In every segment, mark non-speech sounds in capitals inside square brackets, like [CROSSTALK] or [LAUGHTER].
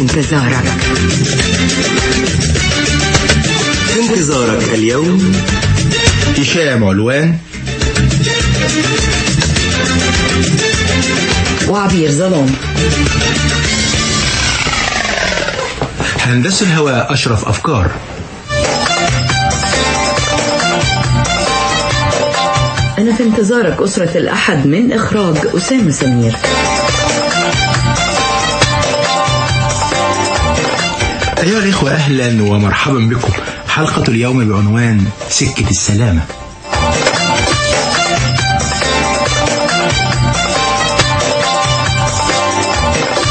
انتظارك. في انتظارك اليوم هشام علوان. وعبير ظلام. هندسة الهواء أشرف أفكار. أنا في انتظارك أسرة الأحد من إخراج أسامة سمير. أيها الإخوة أهلا ومرحبا بكم. حلقة اليوم بعنوان سكة السلامة.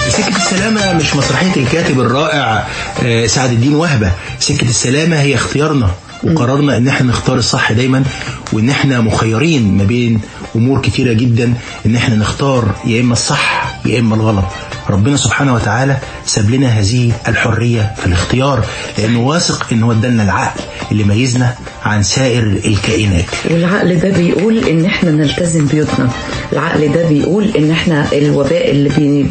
سكة السلامة مش مسرحية الكاتب الرائع آه، سعد الدين وهبة. سكة السلامة هي اختيارنا وقررنا إن إحنا نختار الصح دايما. وإن إحنا مخيرين ما بين أمور كتيرة جدا إن إحنا نختار يا إما الصح يا إما الغلط. ربنا سبحانه وتعالى ساب لنا هذه الحرية في الاختيار لأنه واثق إن هو ادالنا العقل اللي ميزنا عن سائر الكائنات. والعقل ده بيقول إن إحنا نلتزم بيوتنا. العقل ده بيقول إن إحنا الوباء اللي بي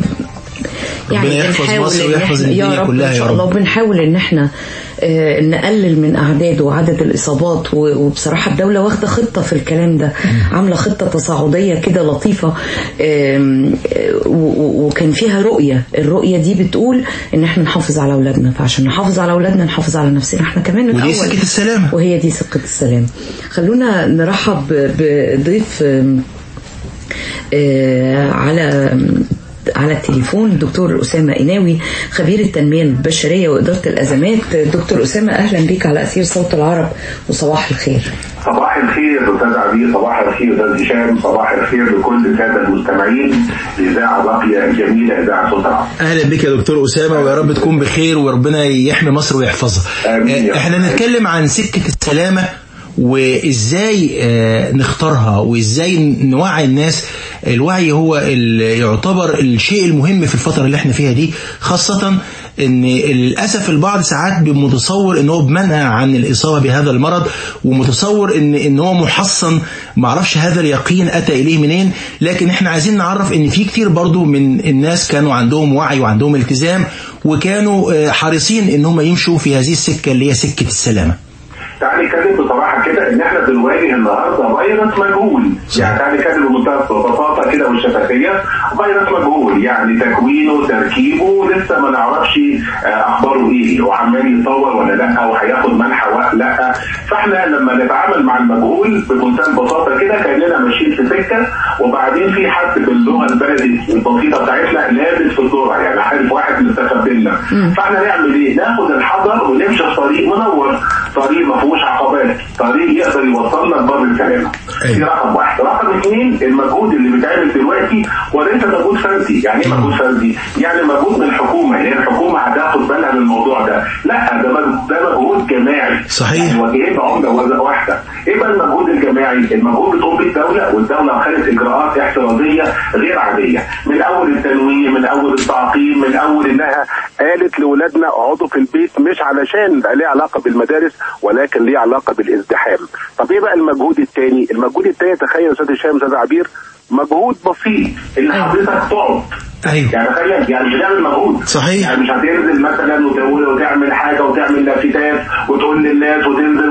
ربنا يحفظ بنحاول مصر ويحفظ الدنيا يا رب كلها يا شاء رب. الله وبنحاول إن إحنا آه، نقلل من أعداد وعدد الإصابات. وبصراحة الدولة واخدة خطة في الكلام ده عاملة خطة تصاعدية كده لطيفة. آه، وكان فيها رؤية. الرؤية دي بتقول إن إحنا نحافظ على أولادنا. فعشان نحافظ على أولادنا نحافظ على نفسنا. إحنا كمان ودي. سكة السلامة. وهي دي سكة السلام. خلونا نرحب بضيف آه، على على التليفون. الدكتور أسامة إناوي خبير التنمية البشرية وإدارة الأزمات. دكتور أسامة أهلا بك على أثير صوت العرب وصباح الخير. صباح الخير أستاذ عبير صباح الخير أستاذ هشام. صباح الخير لكل الساده المستمعين. لاذاعه باقية الجميله إذاعة صوت العرب. أهلا بك يا دكتور أسامة ويا رب تكون بخير وربنا يحمي مصر ويحفظها. آمين يا إحنا. نتكلم عن سكة السلامة. وإزاي آه، نختارها وإزاي نوعي الناس. الوعي هو يعتبر الشيء المهم في الفترة اللي إحنا فيها دي خاصة إن للأسف البعض ساعات بيبقى متصور إن هو بمنع عن الإصابة بهذا المرض ومتصور ان إن هو محصن معرفش هذا اليقين أتى إليه منين. لكن إحنا عايزين نعرف إن في كتير برضو من الناس كانوا عندهم وعي وعندهم التزام وكانوا آه، حريصين إن هم يمشوا في هذه السكة اللي هي سكة السلامة. تعالي نتكلم بصراحة كده ان إحنا بنواجه النهارده فيروس مجهول. يعني تعالي نتكلم بمنتهى البساطه كده والشفافية فيروس مجهول. يعني تكوينه تركيبه لسه ما نعرفش آه، أخباره إيه وعمال يتطور ولا لأ وهياخد منحى ولا لأ. فإحنا لما نتعامل مع المجهول بمنتهى البساطة كده كأننا ماشيين في سكة وبعدين في حد باللغة البلدي البسيطة بتاعتنا لابس في الذره يعني عارف واحد مستخبلنا فإحنا نعمل إيه؟ ناخد الحذر ونمشي في طريق منور طريق ما فيهوش عقبات طريق يقدر يوصلنا لبر السلامه أيوة. دي رقم واحد رقم اثنين المجهود اللي بيتعمل دلوقتي وليس مجهود فردي؟ يعني إيه مجهود فردي؟ يعني مجهود من الحكومة. يعني الحكومة هتاخد بالها من الموضوع ده. لا ده ده مجهود جماعي. صحيح. يعني وجهين بعملة وزن واحدة. إيه بقى المجهود الجماعي؟ المجهود بتقوم بيه الدولة والدولة خدت إجراءات احترازية غير عادية. من أول التنويه من أول التعقيم من أول إنها قالت لاولادنا اقعدوا في البيت مش علشان بقى ليه علاقة بالمدارس ولكن ليه علاقة بالازدحام. طب إيه بقى المجهود الثاني؟ المجهود الثاني تخيل أستاذ هشام أستاذ عبير مجهود بسيط ان حضرتك تقعد أيوه يعني تخيل يعني مش هتعمل مجهود صحيح. يعني مش هتنزل مثلا وتقول وتعمل حاجة وتعمل لافتات وتقول للناس وتنزل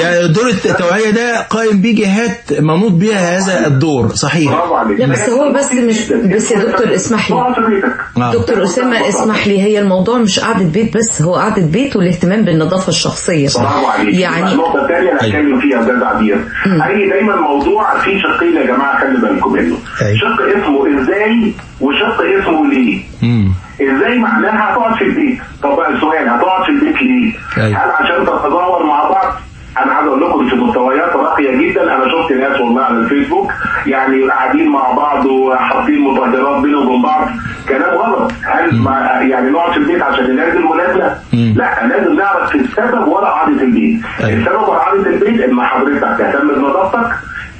يعني دور التوعية ده قائم بيه جهات منوط بها هذا الدور. صحيح. برافو عليك. لا، بس هو بس مش- بس يا دكتور اسمح لي. في نعم. دكتور أسامة اسمح لي هي الموضوع مش قعدة بيت بس هو قعدة بيت والاهتمام بالنظافة الشخصية. برافو عليك. يعني النقطة الثانية اللي أيوة. هتكلم فيها يا أستاذ عبير. اي دايما موضوع فيه شقين يا جماعة؟ خلي بالكم منه. أيوة. شق اسمه إزاي وشق اسمه ليه؟ مم. إزاي معناها هتقعد في البيت؟ طب بقى السؤال هتقعد في البيت ليه؟ أيوة. هل عشان تتداول مع عايز أقول لكم في مستويات راقية جدا. أنا شفت ناس والله على الفيسبوك يعني قاعدين مع بعض وحاطين مطهرات بينهم وبين بعض. كلام غلط. مع يعني نقعد في البيت عشان ننزل ولادنا لا لازم نعرف السبب ورا قعدة البيت. أيوة. السبب ورا قعدة البيت إن حضرتك تهتم بنظافتك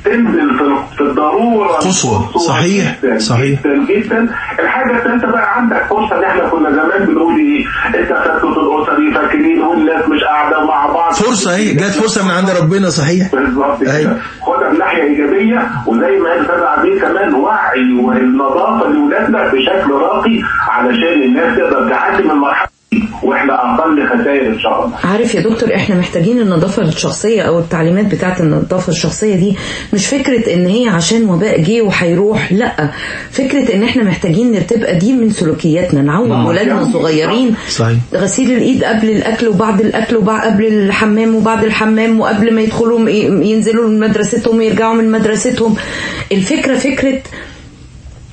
تنزل في- في الضرورة. قصوى. صحيح. جداً صحيح. جدا. جدا الحاجة الثالثه بقى عندك فرصة إن إحنا كنا زمان بنقول إيه؟ التفتت الأسري فاكرين والناس مش قاعدة مع فرصة أهي جت فرصة من عند ربنا صحيح بالظبط. كده خدها من ناحية إيجابية وزي ما أستاذ عبيد كمان وعي والنظافة لاولادنا بشكل راقي علشان الناس تقدر تعدي من المرحله دي وإحنا أقل خسائر إن شاء الله. عارف يا دكتور إحنا محتاجين النظافة الشخصية أو التعليمات بتاعت النظافة الشخصية دي مش فكرة إن هي عشان وباء جه وهيروح لأ. فكرة إن إحنا محتاجين تبقى دي من سلوكياتنا نعود ولادنا الصغيرين صحيح. غسيل الإيد قبل الأكل وبعد الأكل وبعد قبل الحمام وبعد الحمام وقبل ما يدخلوا ينزلوا من مدرستهم ويرجعوا من مدرستهم. الفكرة فكرة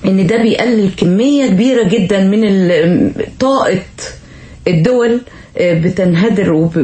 إن ده بيقلل كمية كبيرة جدا من طاقة الدول آه، بتنهدر وب... و...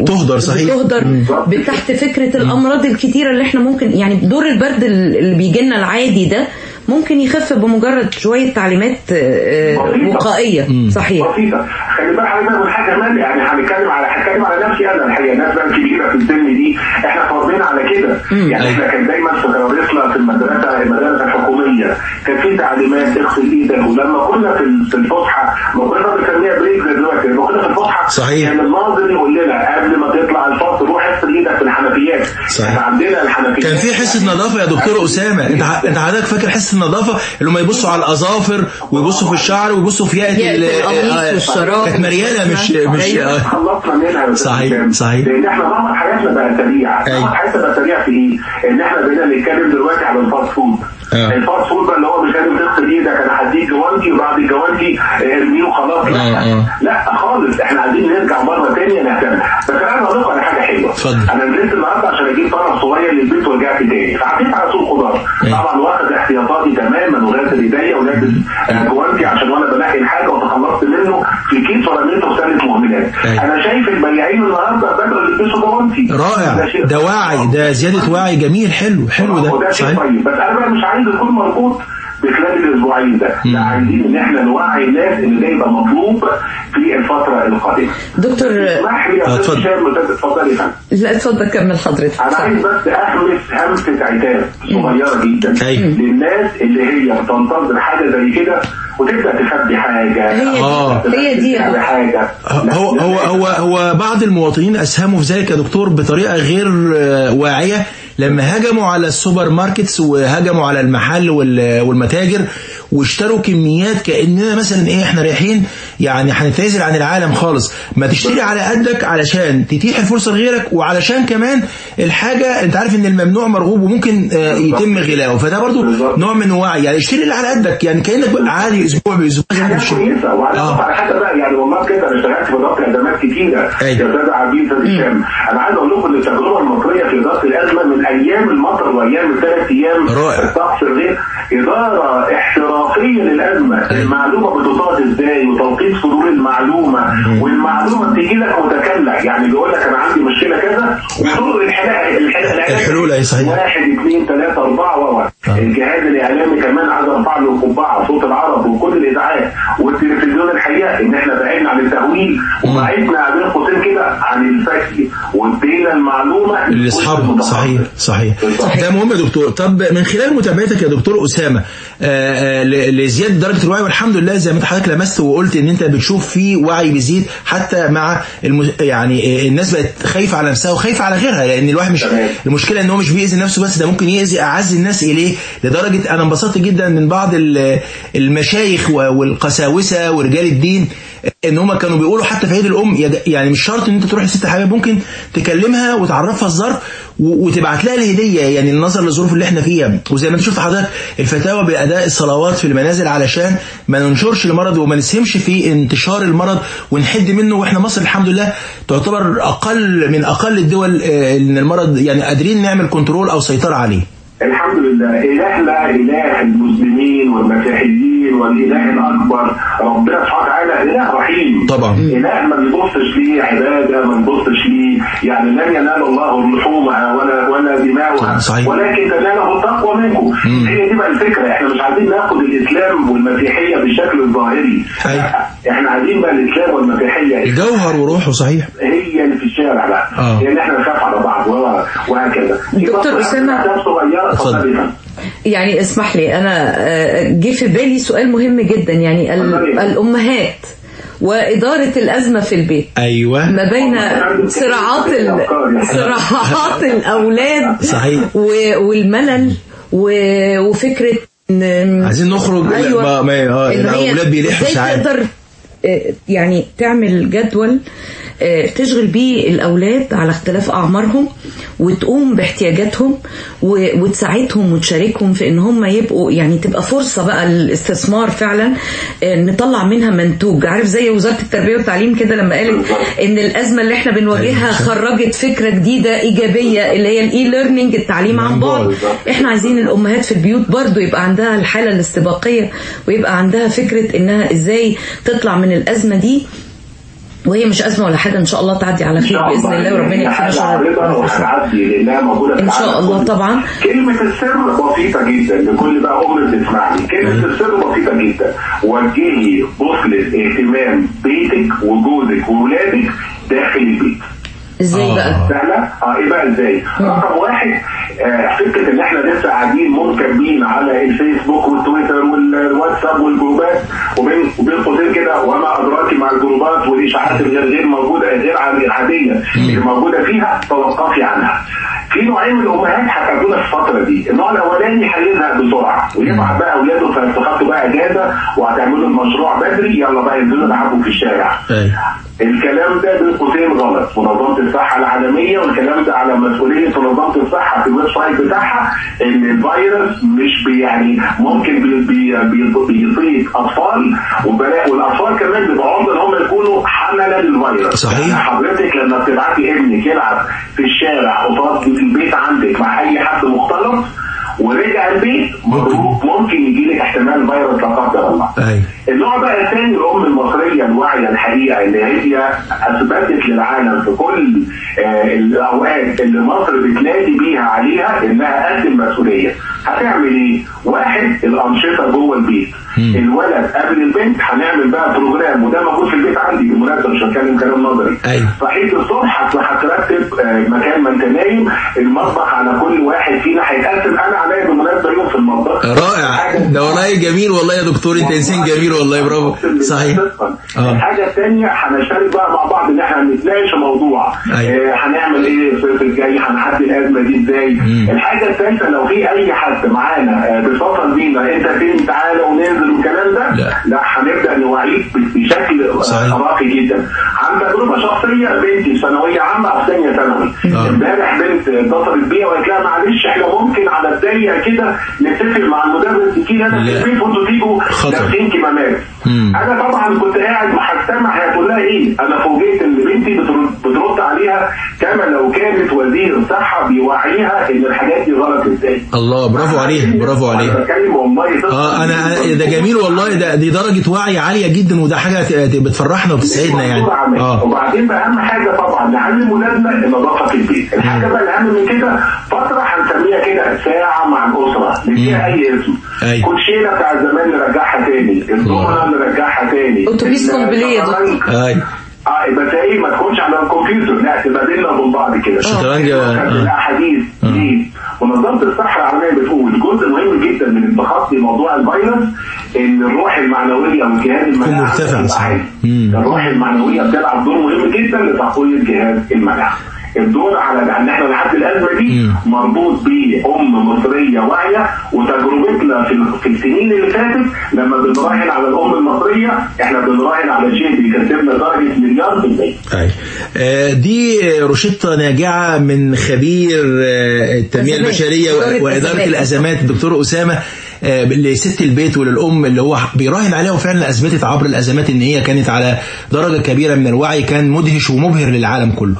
و- تهدر صحيح. بتهدر مم. تحت فكرة الأمراض الكتيرة اللي إحنا ممكن يعني دور البرد اللي بيجي لنا العادي ده ممكن يخف بمجرد شوية تعليمات آه، آه، بسيطة. وقائية. صحيح. بسيطة. خلي بالك حضرتك من حاجة كمان يعني هنتكلم على هتكلم على نفسي أنا الحقيقة. الناس بقى الكبيرة في السن دي إحنا اتربينا على كده. يعني إحنا كان دايما في تدريسنا في المدرسة المدارس الحكومية. كان في تعليمات اغسل إيدك ولما كنا في الفسحة ما كنا بنسميها بريك دلوقتي. لما كنا في الفسحة صحيح. كان الناظر يقول لنا قبل ما تطلع الفصل روح إيدك في الحنفيات صحيح. إحنا عندنا الحنفيات كان في حصة نظافة يا دكتور أسامة انت انت حضرتك فاكر حصة النظافة اللي هم يبصوا على الأظافر ويبصوا في الشعر ويبصوا في ياقة ال- القميص آه، والشراب. كانت مريانة مش مش أيوة. آه. خلصنا منها صحيح،. صحيح. لأن إحنا نمط حياتنا بقى سريع أيوة. حياتنا بقى سريع في إيه؟ إن إحنا بقينا نتكلم دلوقتي على ال fast food آه. ال fast food بقى اللي هو مش لازم تغسل إيدك أنا هديك جوانتي وبعد الجوانتي ارميه وخلاص لا آه، آه. لا خالص. إحنا عايزين نرجع مرة ثانية نهتم. بس أنا لكم على حاجة حلوة. اتفضل. أنا نزلت النهارده عشان أجيب طلب صغير للبيت ورجعت تاني. فعديت على سوق خضار. أيوة. طبعا واخد احتياطاتي تماما وغاسل ايديا ولابس آه، جوانتي عشان وأنا بنقي الحاجة وتخلصت منه في كيس ورميته في سله مهملات أيوة. أنا شايف البياعين النهارده بدأوا يلبسوا جوانتي رائع. ده وعي. ده زيادة وعي جميل. حلو. حلو ده. صحيح. طيب. بس أنا بقى مش عايز يكون مربوط بخلال الأسبوعين ده. لا عايزين إن إحنا نوعي الناس إن ده يبقى مطلوب في الفترة القادمة. دكتور اسمح لي يا أستاذ اتفضل. هشام أستاذ- اتفضل يا فندم. لا اتفضل كمل حضرتك. أنا عايز بس اهمس همسة عتاب صغيرة جدا أيوة. للناس اللي هي بتنتظر حاجة زي كده وتبدا تخبي حاجة هي دي آه. هي دي حاجة هو هو. هو هو بعض المواطنين أسهموا في ذلك يا دكتور بطريقة غير آه، واعية لما هجموا على ال supermarkets وهجموا على المحل وال- والمتاجر واشتروا كميات كأننا مثلا إيه إحنا رايحين يعني هنتنازل عن العالم خالص ما تشتري على قدك علشان تتيح الفرصة لغيرك وعلشان كمان الحاجة أنت عارف إن الممنوع مرغوب وممكن آه، يتم غلاؤه فده برضو. نوع من الوعي يعني اشتري اللي على قدك يعني كأنك عادي أسبوع بأسبوع بتشتري. كويسة وعلى آه. حاجة بقى يعني والله كده أنا اشتغلت في ازمات كتيره يا أيوة. أستاذ عبيد أستاذ هشام أنا عايز أقول لكم إن التجربة المصرية في إدارة الأزمة من أيام المطر وأيام الثلاث أيام. الطقس الغير إدارة احترافية للأزمة. المعلومة بتطاد إزاي؟ وتوقيت صدور المعلومة. والمعلومة بتيجي لك متكلع يعني بيقول لك أنا عندي مشكلة كذا وطرق الحلول الحلول الحلول، أي صحيح. واحد اثنين ثلاثة أربعة و الجهاز الإعلامي كمان عايز ارفع له القبعة صوت العرب وكل الاذاعات والتلفزيون الحقيقة إن إحنا عن التهويل وبعدنا بين قوسين كده عن الفكر وادينا المعلومة لاصحابهم صحيح صحيح. ده مهم يا دكتور. طب من خلال متابعتك يا دكتور أسامة آه، آه، لزيادة درجة الوعي والحمد لله زي ما انت حضرتك لمست وقلت إن أنت بتشوف في وعي بيزيد حتى مع الم... يعني آه، الناس بقت خايفة على نفسها وخايفة على غيرها لأن الواحد مش. المشكلة إن هو مش بيأذي نفسه بس ده ممكن يأذي أعز الناس إليه. لدرجة أنا انبسطت جدا من بعض ال- المشايخ والقساوسة ورجال الدين. إن هم كانوا بيقولوا حتى في عيد الأم يعني مش شرط إن أنت تروح لست حبايب ممكن تكلمها وتعرفها الظرف وتبعت لها الهدية يعني النظر للظروف اللي إحنا فيها. وزي ما أنت شفت حضرتك الفتاوى بأداء الصلوات في المنازل علشان ما ننشرش المرض وما نسهمش في انتشار المرض ونحد منه. وإحنا مصر الحمد لله تعتبر أقل من أقل الدول آه، إن المرض يعني قادرين نعمل كنترول أو سيطرة عليه. الحمد لله. إلهنا إله المسلمين والمسيحيين والإله الأكبر ربنا سبحانه وتعالى إله رحيم طبعا. إله ما بيبصش ليه عبادة ما بيبصش ليه يعني لن ينال الله لحومها ولا ولا دماؤها صحيح. ولكن تناله التقوى منكم هي دي بقى الفكرة إحنا مش عايزين ناخد الإسلام والمسيحية بالشكل الظاهري. إحنا عايزين بقى الإسلام والمسيحية جوهر وروحه صحيح هي اللي في الشارع بقى آه. هي اللي إحنا نخاف على بعض وهكذا دكتور. أحداث صغيرة اتفضل. يعني اسمح لي أنا آه، جه في بالي سؤال مهم جدا يعني ال- اتفضلي. الأمهات وإدارة الأزمة في البيت أيوه ما بين صراعات ال... صراعات الأولاد صحيح. والملل و- وفكرة إن- عايزين نخرج أيوه ما- الأولاد بيلحوا ساعات. تقدر يعني تعمل جدول آه، تشغل بيه الأولاد على اختلاف أعمارهم وتقوم باحتياجاتهم وتساعدهم وتشاركهم في إن هم يبقوا يعني تبقى فرصة بقى الاستثمار فعلا آه، نطلع منها منتوج. عارف زي وزارة التربية والتعليم كده لما قالت إن الأزمة اللي إحنا بنواجهها خرجت فكرة جديدة إيجابية اللي هي ال e-learning التعليم عن بعد. إحنا عايزين الأمهات في البيوت برضو يبقى عندها الحالة الاستباقية ويبقى عندها فكرة إنها إزاي تطلع من الأزمة دي وهي مش أزمة ولا حاجة إن شاء الله تعدي على خير بإذن الله وربنا يكفينا شر. في إن شاء الله. طبعا. كلمة السر بسيطة جدا لكل بقى أم بتسمعني. كلمة السر بسيطة جدا. وجهي بوصلة اهتمام بيتك وجوزك وولادك داخل البيت. إزاي آه. بقى سهلة؟ آه إيه بقى إزاي؟ رقم واحد آه فكرة إن إحنا لسه قاعدين منكبين على الفيسبوك والتويتر والواتساب والجروبات وبين وبين قوسين كده وما ادراك مع الجروبات والإشاعات اللي غير موجودة غير العادية اللي موجودة فيها توقفي عنها. في نوعين من الأمهات هتقابلونا في الفترة دي، النوع الأولاني هيزهق بسرعة. ويبعت بقى اولاده فاستخدتوا بقى اجازة وهتعملوا المشروع بدري يلا بقى انزلوا العبوا في الشارع. الكلام ده بين قوسين غلط. منظمة الصحه العالمية والكلام ده على مسؤولية منظمة الصحه في ال website بتاعها إن الفيروس مش يعني ممكن بي بي بي بيصيب أطفال والأطفال كمان بيبقوا عرضه إن هم يكونوا حملة للفيروس. صحيح. يعني حضرتك لما بتبعتي ابنك يلعب في الشارع قصاد البيت عندك مع أي حد مختلط ورجع البيت مبروك ممكن يجي لك احتمال فيروس لا قدر الله أيوة. النوع بقى الثاني الأم المصرية الواعية الحقيقة اللي هي أثبتت للعالم في كل آه الأوقات اللي مصر بتنادي بيها عليها إنها قد المسؤوليه هتعمل إيه؟ واحد الأنشطة جوه البيت الولد قبل البنت هنعمل بقى بروجرام وده موجود في البيت عندي بالمناسبة مش هتكلم كلام نظري. أيوة. صحيت الصبح هت- هترتب آه، مكان ما انت نايم المطبخ على كل واحد فينا هيتقسم. أنا عليا بالمناسبة يوم في المطبخ. رائع. ده والله جميل والله يا دكتور. انت انسان جميل والله. برافو. صحيح. آه. الحاجة الثانية هنشترك بقى مع بعض إن إحنا نتناقش موضوع. أيوة. آه، هنعمل إيه الصيف الجاي؟ هنعدي الأزمة دي إزاي؟ الحاجة الثالثه لو في أي حد معانا آه، بيتصل بينا انت فين؟ تعالى وننزل والكلام ده لا. لا هنبدأ نوعيك بشكل. راقي جدا عن تجربة شخصية بنتي في ثانوية عامة أو ثانية ثانوي آه. امبارح بنت اتصلت بيا وقالت لها معلش إحنا ممكن على الضيق كده نتفق مع المدرس تيجي أنا في. البيت وانتوا تيجوا. لابسين كمامات. أنا طبعا كنت قاعد محتمع هتقول لها إيه أنا فوجئت إن بنتي بترد, عليها كما لو كانت وزير صحة بيوعيها إن الحاجات دي غلط إزاي الله برافو عليه برافو أنا عليه بتكلم والله صدق. آه أنا ده جميل والله ده دي درجة وعي عالية جدا وده ت- بتفرحنا وبتسعدنا يعني. آه. وبعدين بقى أهم حاجة طبعا نعلم ولادنا النظافة في البيت. الحاجة بقى الأهم من كده فترة هنسميها كده ساعة مع الأسرة. نديها أي اسم أيوة. كوتشينة بتاع زمان نرجعها تاني. الضمنه نرجعها تاني. أتوبيس قنبلية يا دكتور. الشطرنج. أيوه آه يبقى زي ما تكونش على الكمبيوتر لا تبقى بينا وبين بعض كده الشطرنج، آه. كانت الاحاديث ليه؟ منظمه الصحة العالمية بتقول جزء مهم جدا من التخطي موضوع الفيروس إن الروح المعنوية والجهاز المناعي مرتفع،. الروح المعنوية بتلعب دور مهم جدا لتقويه جهاز المناعه الدور على أن إحنا نعدي الأزمة دي. مربوط بأم مصرية واعية وتجربتنا في في السنين اللي فاتت لما بنراهن على الأم المصرية إحنا بنراهن على شيء بيكسبنا درجه مليار في المية أيوة. آه، دي روشتة ناجعة من خبير آه، التنمية أزمات. البشرية إدارة و- وإدارة أزمات. الأزمات الدكتور أسامة آه، لست البيت وللأم اللي هو بيراهن عليها وفعلا أثبتت عبر الأزمات إن هي كانت على درجة كبيرة من الوعي كان مدهش ومبهر للعالم كله.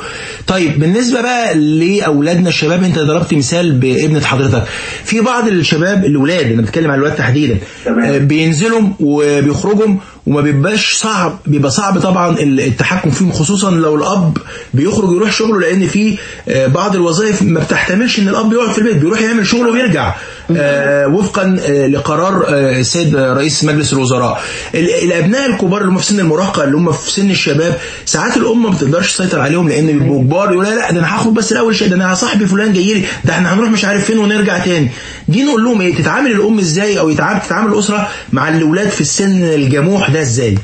طيب بالنسبة بقى لأولادنا الشباب أنت ضربت مثال بابنة حضرتك. في بعض الشباب الأولاد أنا بتكلم على الأولاد تحديدا. آه، بينزلوا وبيخرجوا وما بيبقاش صعب بيبقى صعب طبعا التحكم فيهم خصوصا لو الأب بيخرج يروح شغله لأن في آه، بعض الوظائف ما بتحتملش إن الأب يقعد في البيت بيروح يعمل شغله ويرجع آه، وفقا آه، لقرار السيد رئيس مجلس الوزراء. ال- الأبناء الكبار اللي هم في سن المراهقة اللي هم في سن الشباب ساعات الأم ما بتقدرش تسيطر عليهم لأن بيبقوا كبار يقول لا لا ده أنا هاخد بس الأول شيء ده أنا صاحبي فلان جاي لي ده إحنا هنروح مش عارف فين ونرجع تاني. دي نقول لهم إيه؟ تتعامل الأم إزاي؟ أو يتعامل تتعامل الأسرة مع الأولاد في السن الجموح ده إزاي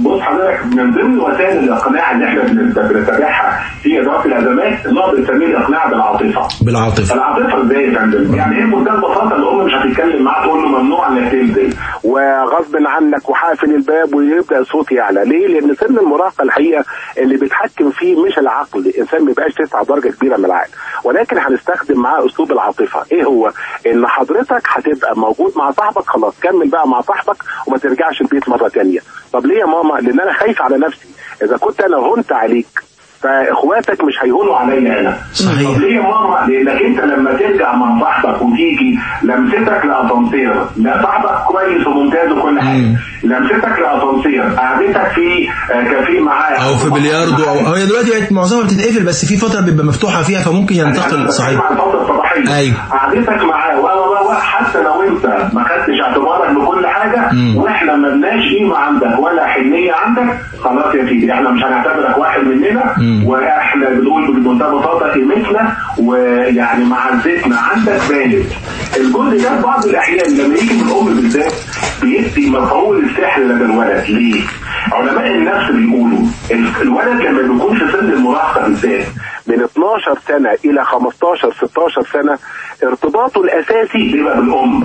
بص حضرتك من ضمن وسائل الإقناع اللي إحنا بنت- بنتبعها في إدارة الأزمات اللي هو بنسميه الإقناع بالعاطفة. بالعاطفة العاطفه إزاي يا فندم؟ يعني إيه بمنتهى البساطه الأم مش هتتكلم معاه تقول له ممنوع إنك تنزل وغصب عنك وحافل الباب ويبدأ الصوت يعلى، ليه؟ لأن سن المراهقة الحقيقة اللي بيتحكم فيه مش العقل، الإنسان ما بيبقاش تسعى درجة كبيرة من العقل، ولكن هنستخدم معاه أسلوب العاطفة، إيه هو؟ إن حضرتك هتبقى موجود مع صاحبك خلاص كمل بقى مع صاحبك وما ترجعش البيت مرة ثانية، طب ليه يا ماما؟ لأن أنا خايف على نفسي، إذا كنت أنا هنت عليك فإخواتك مش هيهونوا عليا. أنا صحيح. طب ليه يا ماما؟ لأنك أنت لما ترجع مع صاحبك وتيجي لمستك لأسانسير. لا صاحبك كويس وممتاز وكل حاجة. لمستك لأسانسير. قعدتك في آه، كافيه معاه أو في بلياردو أو هي دلوقتي بقت معظمها بتتقفل بس في فترة بيبقى مفتوحة فيها فممكن ينتقل. صحيح. مع الفترة الصباحية. أيوة. قعدتك معاه و و و حتى لو أنت ما خدتش اعتبارك بكل حاجة وإحنا ما لناش قيمة عندك ولا حنية عندك خلاص يا سيدي إحنا مش هنعتبرك واحد مننا وإحنا بنقول بمنتهى البساطة قيمتنا ويعني معزتنا عندك بانت. الجزء ده في بعض الأحيان لما يجي من الأم بالذات بيدي مفعول السحر لدى الولد. ليه؟ علماء النفس بيقولوا ال- الولد لما بيكون في سن المراهقة بالذات من 12 سنة إلى 15 16 سنة ارتباطه الأساسي بيبقى بالأم.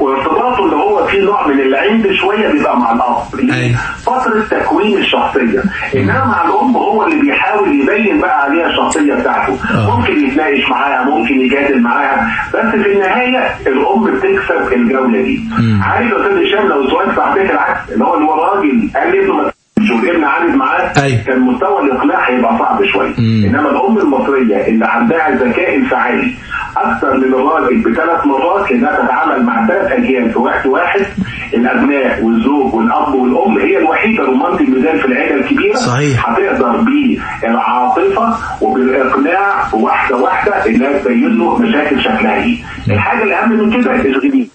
وارتباطه اللي هو فيه نوع من العند شوية بيبقى مع الاب ليه؟ أيوة. فترة تكوين الشخصية. إنما مع الأم هو اللي بيحاول يبين بقى عليها الشخصية بتاعته. آه. ممكن يتناقش معاها ممكن يجادل معاها. بس في النهاية الأم بتكسب الجولة دي. عارف يا أستاذ هشام لو سؤال صاحبك العكس اللي هو اللي هو راجل قال لابنه والابن عاند معاه أيوة. كان مستوى الاقناع هيبقى صعب شوية. إنما الأم المصرية اللي عندها ذكاء انفعالي أكثر من الراجل بثلاث مرات لانها تتعامل مع ثلاث أجيال في وقت واحد الأبناء والزوج والأب والأم هي الوحيدة رمانه الميزان في العيلة الكبيرة. صحيح. هتقدر بالعاطفة وبالاقناع واحدة واحدة إنها تبين له مشاكل شكلها إيه. الحاجة الأهم من كده اشغليه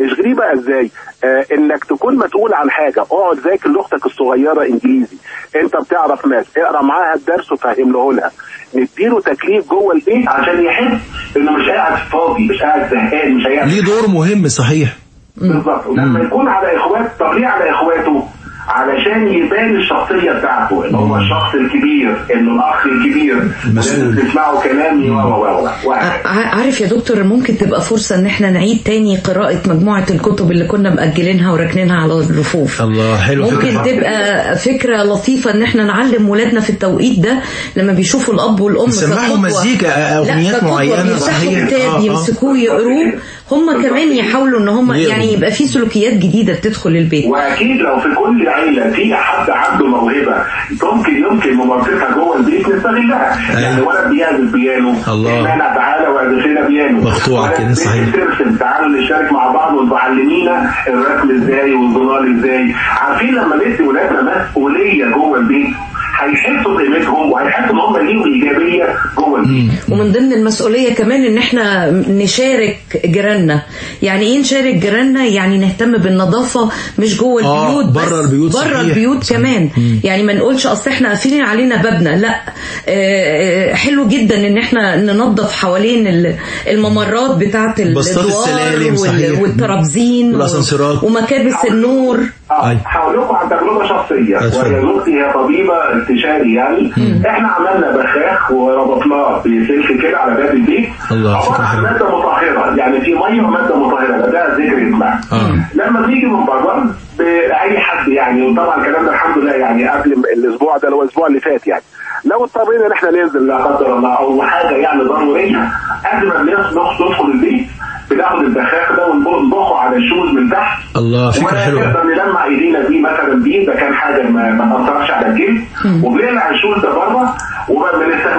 اشغليه بقى إزاي؟ آه انك تكون مسؤول عن حاجة. اقعد ذاكر لأختك الصغيرة انجليزي. انت بتعرف ماس. اقرأ معاها الدرس وفهم له لها. نديله تكليف جوه البيت عشان يحس انه مش قاعد فاضي مش قاعد زهقان مش هيعمل ليه دور مهم صحيح. بالظبط. ولما يكون على اخوات طب ليه على اخواته؟ علشان يبان الشخصية بتاعته إن هو الشخص الكبير انه الأخ الكبير مسؤول. تسمعوا كلامي و و و عارف يا دكتور ممكن تبقى فرصة إن إحنا نعيد تاني قراءة مجموعة الكتب اللي كنا مأجلينها وراكنينها على الرفوف الله حلو ممكن فكرة. تبقى فكرة لطيفة إن إحنا نعلم ولادنا في التوقيت ده لما بيشوفوا الأب والأم نسمعهم كقدوة. مزيكا، كقدوة معينة، آه، آه. يمسكوه يقروه هم كمان يحاولوا إن هم. يعني يبقى في سلوكيات جديدة تدخل البيت. وأكيد لو في كل عيلة في حد عنده موهبة ممكن يمكن ممارستها جوه البيت نستغلها. يعني ولد بيعزف بيانو. الله. إحنا تعالى واعزف لنا بيانو. مقطوعة ولد كده، صحيح. ترسم تعالوا نشارك مع بعض وتعلمينا الرسم إزاي والظلال إزاي. عارفين لما ندي ولادنا مسؤوليه جوه البيت. هيحسوا بقيمتهم وهيحسوا إن هم ليهم ايجابيه جوه البيت ومن ضمن المسؤولية كمان إن إحنا نشارك جيراننا يعني إيه نشارك جيراننا يعني نهتم بالنظافة مش جوه آه، البيوت بره بس، البيوت بره. البيوت صحيح. كمان يعني ما نقولش أصل إحنا قافلين علينا بابنا لأ آه، حلو جدا إن إحنا ننظف حوالين ال- الممرات بتاعة بسطات الادوار السلالم، صحيح. والترابزين والأسانسيرات. ومكابس النور أيوة. هقول لكم عن تجربة شخصية اتفضل. وهي زوجتي هي طبيبة استشاري يعني إحنا عملنا بخاخ وربطناه بسلك كده على باب البيت الله، عن حلوة. مادة مطهرة يعني في مية وماده مطهرة ده ذكر اسمها آه. لما بنيجي من بره بأي حد يعني. وطبعا الكلام ده الحمد لله يعني قبل الأسبوع ده اللي هو الأسبوع اللي فات يعني. لو اضطرينا إن إحنا ننزل لا قدر الله أو حاجة يعني ضروريه قبل ما الناس ندخل البيت بناخد البخاخ ده ونبخه على ال shoes من تحت. الله فكرة حلوة. ونقدر نلمع إيدينا بيه مثلا بيه ده كان حاجة ما ما تأثرش على الجلد. وبنقلع ال shoes ده بره وما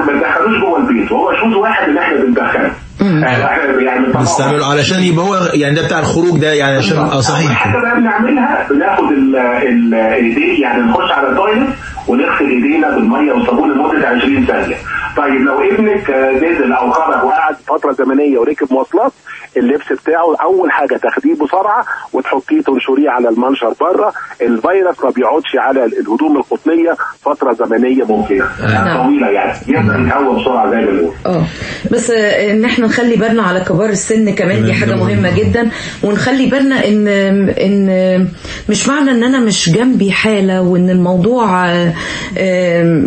بندخلوش جوه البيت. وهو shoes واحد اللي إحنا بندخله يعني. بنستعمله علشان يبقى هو يعني ده بتاع الخروج ده يعني عشان آه صحيح حاجة بقى بنعملها بناخد ال- ال- الايدين يعني نخش على ال toilet ونغسل ايدينا بالميه والصابون لمده 20 ثانية. طيب لو ابنك نزل أو خرج وقعد فتره زمنيه وركب مواصلات اللبس بتاعه اول حاجة تاخديه بسرعة وتحطيه تنشريه على المنشر بره الفيروس ما بيقعدش على الهدوم القطنيه فتره زمنيه ممكنه نعم. طويلة يعني يقدر يتهوى بسرعة زي ما بنقول آه بس ان إحنا نخلي بالنا على كبار السن كمان دي حاجة. مهمة جدا ونخلي بالنا ان ان مش معنى ان أنا مش جنبي حالة وان الموضوع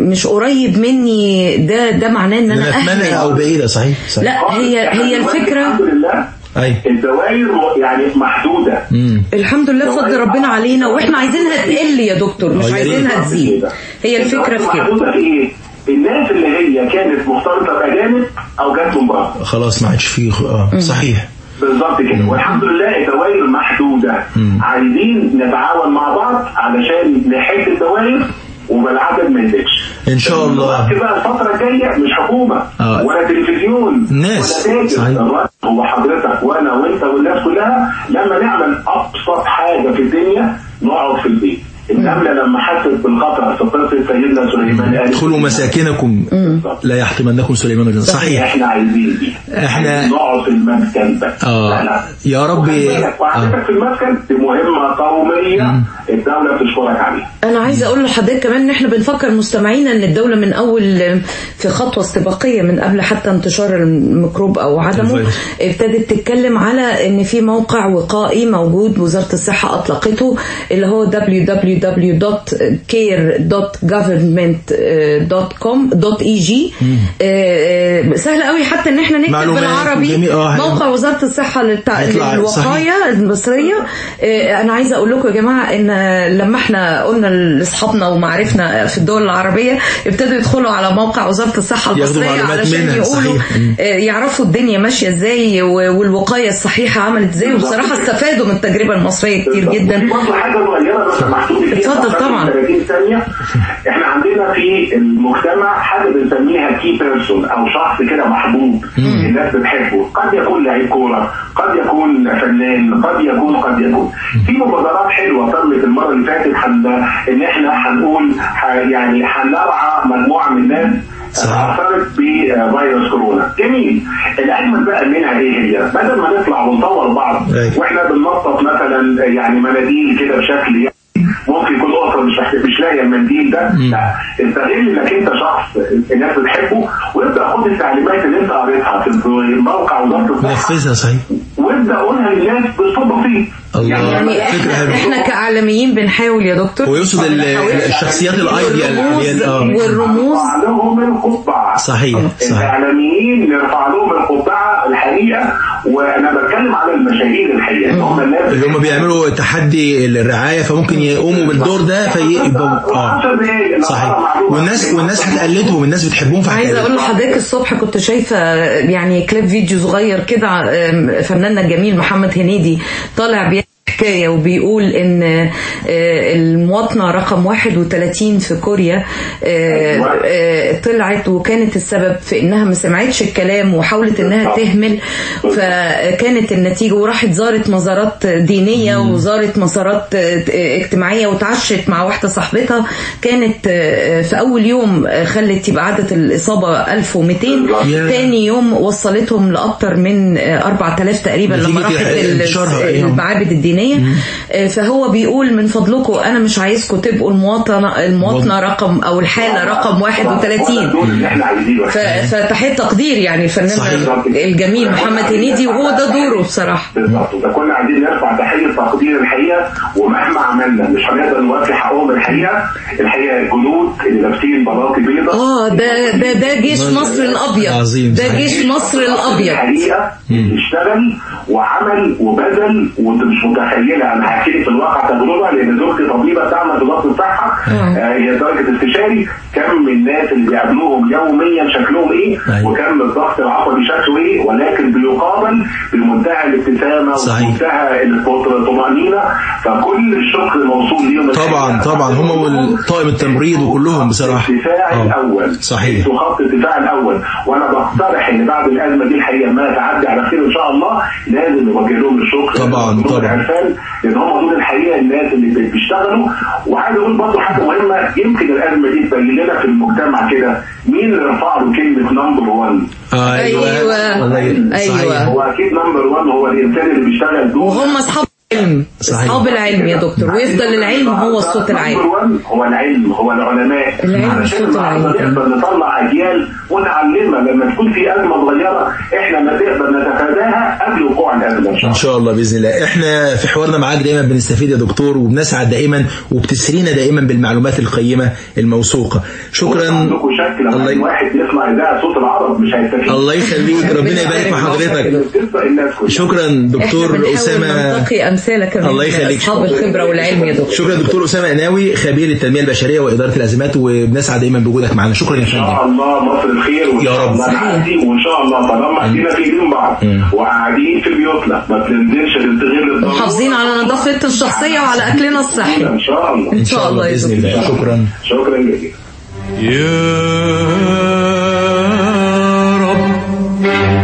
مش قريب مني ده ده معناه إن أنا اهمل أو بعيده صحيح؟ صحيح. لا هي هي الفكرة الحمد لله أيوه الدوائر يعني محدودة. امم الحمد لله بفضل ربنا علينا وإحنا عايزينها تقل يا دكتور مش ريت. عايزينها تزيد. هي الفكرة في كده. إيه؟ الناس اللي هي كانت مختلطه بأجانب أو جات من بره. خلاص ما عادش فيه آه صحيح. بالظبط كده. والحمد لله الدوائر محدودة. عايزين نتعاون مع بعض علشان نحد الدوائر وبالعدد ما يزيدش إن شاء الله. بقى الفترة الجاية مش حكومة آه. ولا تلفزيون ناس. ولا تاجر هو حضرتك وأنا وأنت والناس كلها لما نعمل أبسط حاجة في الدنيا نقعد في البيت النملة لما حست بالخطر في سيدنا سليمان قالت ادخلوا مساكنكم. لا يحطمنكم سليمان بن صحيح. إحنا عايزين. دي إحنا- عايزين نقعد في المسكن بس. آه. لا لا. يا رب- وعندك آه. في المسكن دي مهمة قومية. الدولة بتشكرك عليها. أنا عايزه أقول لحضرتك كمان إن إحنا بنفكر مستمعينا إن الدولة من أول في خطوة استباقية من قبل حتى انتشار الميكروب أو عدمه. ابتدت تتكلم على إن في موقع وقائي موجود وزارة الصحة أطلقته اللي هو www.care.government.com.eg سهل قوي حتى إن إحنا نكتب بالعربي. آه، موقع وزارة الصحة للوقايه المصرية. آه، أنا عايزة أقول لكم يا جماعة إن لما إحنا قلنا لأصحابنا ومعارفنا في الدول العربية ابتدوا يدخلوا على موقع وزارة الصحة المصرية علشان يقولوا. آه، يعرفوا الدنيا ماشية إزاي والوقاية الصحيحة عملت إزاي. وبصراحة استفادوا من التجربة المصرية كتير في جدا. حاجة صغيرة بس محطوط فيها اتفضل طبعا. 30 ثانية إحنا عندنا في المجتمع حاجة بنسميها كي بيرسون أو شخص كده محبوب الناس بتحبه. قد يكون لعيب كورة قد يكون فنان قد يكون قد يكون. في مبادرات حلوة تمت المرة اللي فاتت إن إحنا هنقول يعني هنرعى مجموعة من الناس. صحيح. اثرت بفيروس كورونا. جميل. الأجمل بقى منها إيه هي؟ بدل ما نطلع ونطور بعض. وإحنا بننطط مثلا يعني مناديل كده بشكل ممكن يكون اسره مش مش لاقيه المنديل ده. لا استغل إنك أنت شخص الناس بتحبه وابدا خد التعليمات اللي أنت قريتها في موقع وزارة الصحة. نفذها صحيح. وابدا قولها للناس باسلوب بسيط الله. يعني فكرة إحنا, كاعلاميين بنحاول يا دكتور. ويقصد. الشخصيات الأيديال آه. والرموز نرفع لهم القبعه صحيح صحيح. الاعلاميين نرفع لهم القبعه الحقيقة وأنا بتكلم على المشاهير الحقيقة. اللي هم الناس اللي هم بيعملوا تحدي الرعايه فممكن يقوموا بالدور ده فيبقوا آه. صحيح. والناس والناس هتقلدهم الناس بتحبهم عايزة أقول فهتقلدهم لحضرتك الصبح كنت شايفة يعني كليب فيديو صغير كده آم، فناننا الجميل محمد هنيدي طالع بيحكي حكاية وبيقول إن آه، المواطنة رقم 31 في كوريا آه، آه، طلعت وكانت السبب في إنها ما سمعتش الكلام وحاولت إنها تهمل فكانت النتيجة وراحت زارت مزارات دينية وزارت مزارات اجتماعية وتعشت مع واحدة صاحبتها كانت في أول يوم خلت يبقى عدد الإصابة 1200 يا. تاني يوم وصلتهم لأكتر من آه، 4000 تقريبا لما راحت. المعابد الدينية آه، فهو بيقول من فضلكم أنا مش عايزكم تبقوا المواطنة المواطنة رقم أو الحالة رقم 31 دول اللي إحنا عايزينه ف- فتحية تقدير يعني الفنان. الجميل محمد هنيدي وهو ده دوره بصراحة. بالظبط ده كنا عايزين نرفع تحية تقدير الحقيقة ومهما عملنا مش هنقدر نوفي حقهم الحقيقة. الحقيقة الجنود اللي لابسين بلاطي بيضاء آه ده ده ده جيش مصر الأبيض. عظيم، ده. جيش مصر الأبيض. الحقيقة اشتغل وعمل وبذل وانت مش متخيلة أنا هحكي لك في الواقع تجربه لأن زوجتي طبيبة تعمل في وزاره الصحه هي درجة استشاري كم من الناس اللي بيقابلوهم يوميا شكلهم إيه أيوة. وكم الضغط العصبي شكله إيه ولكن بيقابل بمنتهى الابتسامة صحيح. ومنتهى الطمانينه فكل الشكر موصول ليهم طبعا طبعا. هم والطاقم التمريض وكلهم بصراحة. الدفاع آه. الأول. صحيح. خط الدفاع الأول. وأنا بقترح إن بعد الأزمة دي الحقيقة ما تعدي على خير إن شاء الله لازم نوجه لهم الشكر. طبعاً، طبعاً. العرفان لأن هم دول الحقيقة الناس اللي بيشتغلوا وعايز أقول برضه حاجة مهمة يمكن الازمه دي تبين لنا في المجتمع كده مين اللي رفع له كلمة number 1 أيوه ي- أيوة. صحيح. هو أكيد number 1 هو الإنسان اللي بيشتغل دول وهم أصحاب العلم. صحيح. اصحاب العلم يا دكتور ويفضل العلم هو الصوت العالي number 1 هو العلم هو العلماء. العلم علشان الصوت العالي. نقدر نطلع أجيال ونعلمها لما تكون في أزمة صغيرة إحنا ما نقدر نتفاداها قبل وقوع الازمه إن شاء إن الله شاء الله بإذن الله. إحنا في حوارنا معاك دايما بنستفيد يا دكتور وبنسعد دائما وبتسرينا دائما بالمعلومات القيمة الموثوقة. شكرا. عندكم شك لما يسمع اذاعه صوت العرب مش هيستفيد. الله يخليك [LAUGHS] ربنا يبارك في حضرتك. شكرا دكتور أسامة. ننتقي امثالك الله يخليك. أصحاب الخبرة والعلم يا دكتور. شكرا دكتور أسامة قناوي خبير التنمية البشرية وإدارة الأزمات وبنسعد دايما بوجودك معنا. شكرا يا إن شاء فندم الله مصر الخير وإن يا شاء رب. الله نعدي وإن شاء الله طالما إحنا في ايدين بعض. وقاعدين في بيوتنا. ما بننزلش نستغل الضروره محافظين على نظافتنا الشخصية وعلى أكلنا الصحي. إن شاء الله. إن شاء الله بإذن الله. شكرا. شكرا جزيلا. يا Thank you.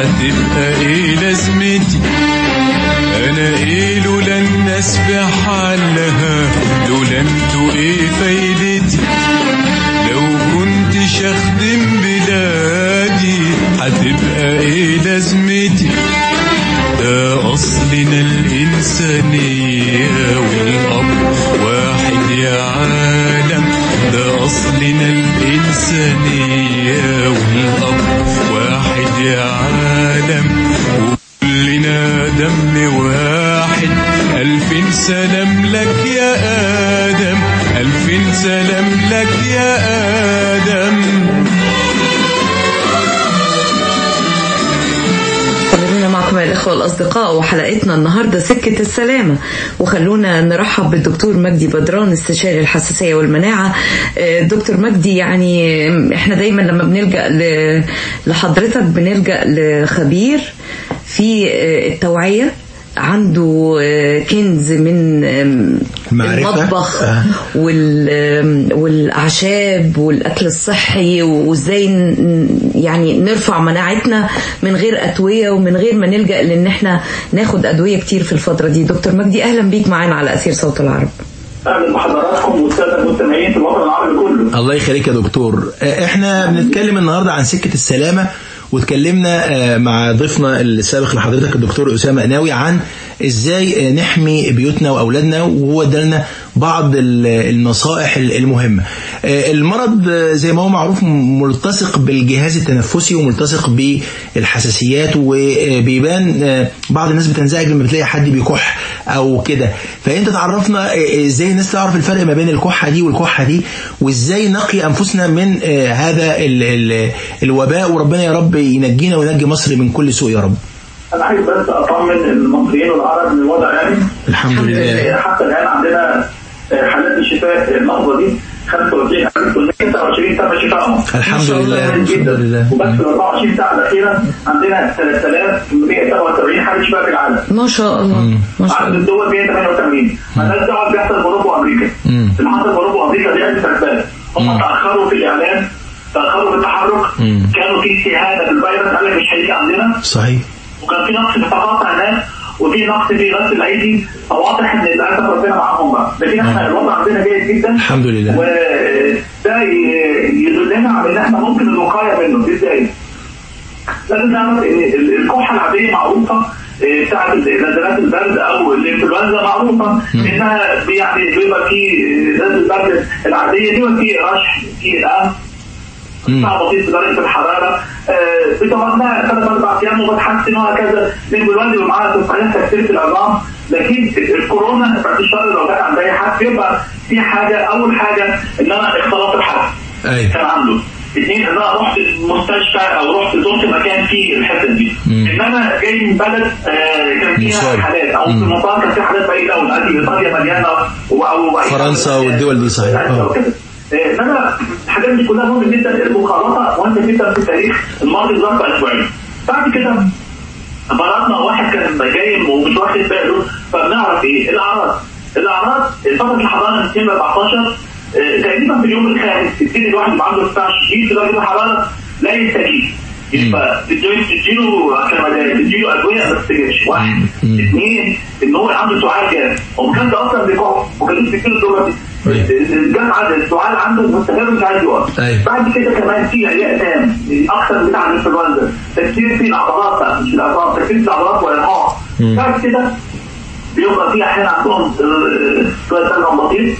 هتبقى إيه لازمتي أنا إيه لولا الناس بحالها لولا أنتوا إيه فايدتي لو كنت اخدم بلادي هتبقى إيه لازمتي ده أصلنا الإنسانية والأب واحد يا عالم. ده أصلنا الإنسانية الأب واحد يا عالم وكلنا دم واحد. ألف سلام لك يا آدم ألف سلام لك يا آدم. الإخوة الأصدقاء وحلقتنا النهاردة سكة السلامة. وخلونا نرحب بالدكتور مجدي بدران استشاري الحساسية والمناعة. آه، دكتور مجدي يعني إحنا دايما لما بنلجأ لحضرتك بنلجأ لخبير في آه، التوعية. عنده آه، كنز من معرفة. المطبخ آه. والأعشاب والأكل الصحي وإزاي يعني نرفع مناعتنا من غير أدوية ومن غير ما نلجأ لأن إحنا ناخد أدوية كتير في الفترة دي. دكتور مجدي أهلا بيك معانا على أثير صوت العرب. أهلا بحضراتكم والساده المستمعين في الوطن العربي كله. الله يخليك يا دكتور. آه، إحنا بنتكلم النهارده عن سكة السلامة. واتكلمنا آه، مع ضيفنا السابق لحضرتك الدكتور أسامة قناوي عن إزاي آه، نحمي بيوتنا وأولادنا وهو ادالنا بعض ال- النصائح ال- المهمة. آه، المرض زي ما هو معروف ملتصق بالجهاز التنفسي وملتصق بالحساسيات وبيبان بعض الناس بتنزعج لما بتلاقي حد بيكح أو كده. فانت تعرفنا آه، إزاي الناس تعرف الفرق ما بين الكحة دي والكحة دي وازاي نقي انفسنا من آه، هذا ال ال الوباء. وربنا يا رب ينجينا وينجي مصر من كل سوء يا رب. أنا عايز بس أطمن المصريين والعرب من الوضع يعني. الحمد لله. حتى الآن عندنا حالات الشفاء اللحظه دي. 25829 تم شفائهم الحمد. لله الحمد لله. وبس في 24 ساعة الأخيرة عندنا 3177 حاله شفاء في العالم ما شاء الله. ما شاء عدد الله. الدول 188 مالناش دعوة بيحصل في أوروبا وأمريكا. اللي حصل في أوروبا وأمريكا دي هم تأخروا في الاعلان تأخروا في التحرك. كانوا في استهانه بالفيروس قال لك مش هيجي عندنا. صحيح. وكان في نقص في تقاطع الناس وفي نقص في غسل الايدي فواضح إن للأسف ربنا معاهم بقى. لكن إحنا الوضع عندنا جيد جدا. الحمد لله. وده يدلنا على إن إحنا ممكن الوقاية منه. إزاي؟ لازم نعرف إن ال- الكحة العادية معروفة إيه، بتاعت نزلات البرد أو الإنفلونزا معروفة إنها يعني بيبقى في نزلة البرد العادية دي وفي رشح في الانف بسيط في درجه الحرارة آه، بتقعدنا ثلاث أربع أيام وبتحسن وهكذا الانفلونزا بيبقى معاها تفاعلات تكسير في العظام لكن الكورونا بعد الشر لو جت عند أي حد بيبقى في حاجة أول حاجة إن أنا اختلاط الحرب أيوه كان عنده اثنين إن أنا رحت مستشفى أو رحت زرت مكان فيه الحتة دي. ان أنا جاي من بلد آه، كان فيها. حالات أو في. المنطقة كان فيها حالات بعيدة أو إيطاليا مليانة أو فرنسا. والدول دي صحيح. آه، انما الحاجات دي كلها مهمه جدا. المخالطة؟ مهمه جدا في التاريخ الماضي ظرف أسبوعين. بعد كده مرضنا واحد كان جاي ومش واخد باله فبنعرف إيه؟ الأعراض. الأعراض فتره الحضانه من 2 ل 14 آه، تقريبا في اليوم الخامس يبتدي الواحد يبقى عنده ارتفاع شديد درجه الحراره لا يستجيب. يبقى تديله تديله كمادات تديله أدوية ما تستجيبش واحد. اثنين إن هو عنده سعال جامد. هو كان ده أصلا بيقع وكان بيديله الدوره أيوة. الجمع السعال عنده مستمر مش عايز يقف أيوة. بعد كده كمان في عياء تام. أكثر بتاع الانفلونزا تكسير في العضلات بقى مش العظام تكسير في العضلات مم. بعد كده بيبقى في أحيانا عندهم آه، شوية سلم بسيط